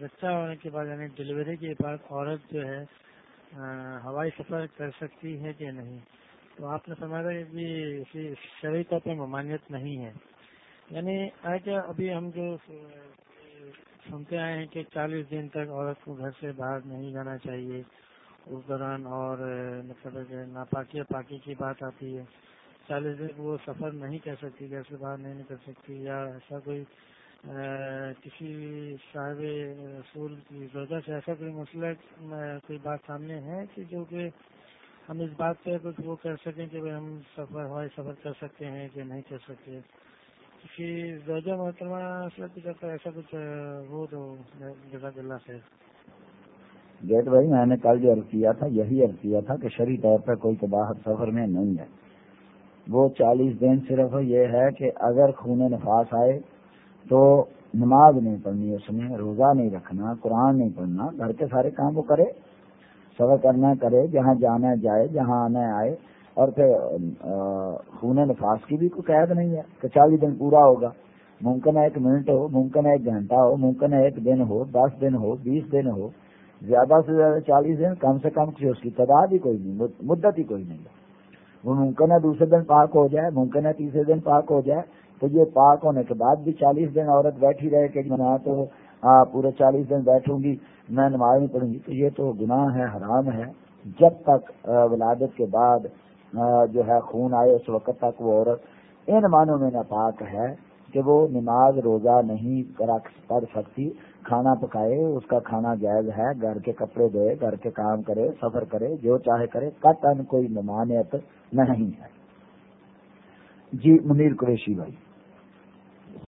بچہ ہونے کے بعد یعنی ڈلیوری کے بعد عورت جو ہے ہوائی سفر کر سکتی ہے کہ نہیں؟ تو آپ نے سمجھا کہ شرعی طور پہ ممانعت نہیں ہے۔ یعنی کیا ابھی ہم جو سنتے آئے ہیں کہ چالیس دن تک عورت کو گھر سے باہر نہیں جانا چاہیے۔ اس دوران اور مطلب ناپاکی پاکی کی بات آتی ہے۔ چالیس دن وہ سفر نہیں کر سکتی، گھر سے باہر نہیں نکل سکتی یا ایسا کوئی کسی صاحب رسول کی وجہ سے ایسا کوئی مسئلہ کوئی بات سامنے ہے کہ جو کہ ہم اس بات پہ کچھ وہ کر سکیں کہ ہم سفر ہوائی سفر کر سکتے ہیں کہ نہیں کر سکتے کسی زوجہ محترمہ سے کرتا ایسا کچھ وہ تو جزاک اللہ سے گیٹ بھائی، میں نے کل جو عرض کیا تھا، یہی عرض کیا تھا کہ شرح طور پر کوئی تو باہر سفر میں نہیں ہے۔ وہ چالیس دن صرف یہ ہے کہ اگر خون نفاس آئے تو نماز نہیں پڑھنی، اس میں روزہ نہیں رکھنا، قرآن نہیں پڑھنا، گھر کے سارے کام وہ کرے سفر کرنا کرے، جہاں جانا جائے، جہاں آنا آئے، اور پھر خون نفاس کی بھی کوئی قید نہیں ہے کہ چالیس دن پورا ہوگا۔ ممکن ہے ایک منٹ ہو، ممکن ہے ایک گھنٹہ ہو، ممکن ہے ایک دن ہو، دس دن ہو، بیس دن ہو، زیادہ سے زیادہ چالیس دن، کم سے کم اس کی تعداد ہی کوئی نہیں مدت ہی کوئی نہیں۔ ہے وہ ممکن ہے دوسرے دن پاک ہو جائے، ممکن ہے تیسرے دن پاک ہو جائے تو یہ پاک ہونے کے بعد بھی چالیس دن عورت بیٹھی رہے کہ میں تو پورے چالیس دن بیٹھوں گی، میں نماز نہیں پڑھوں گی، تو یہ تو گناہ ہے، حرام ہے۔ جب تک ولادت کے بعد جو ہے خون آئے اس وقت تک وہ عورت ان معنوں میں ناپاک ہے کہ وہ نماز روزہ نہیں پڑھ سکتی۔ کھانا پکائے، اس کا کھانا جائز ہے، گھر کے کپڑے دھوئے، گھر کے کام کرے، سفر کرے، جو چاہے کرے کٹ ان کوئی ممانعت نہیں ہے۔ جی منیر قریشی بھائی۔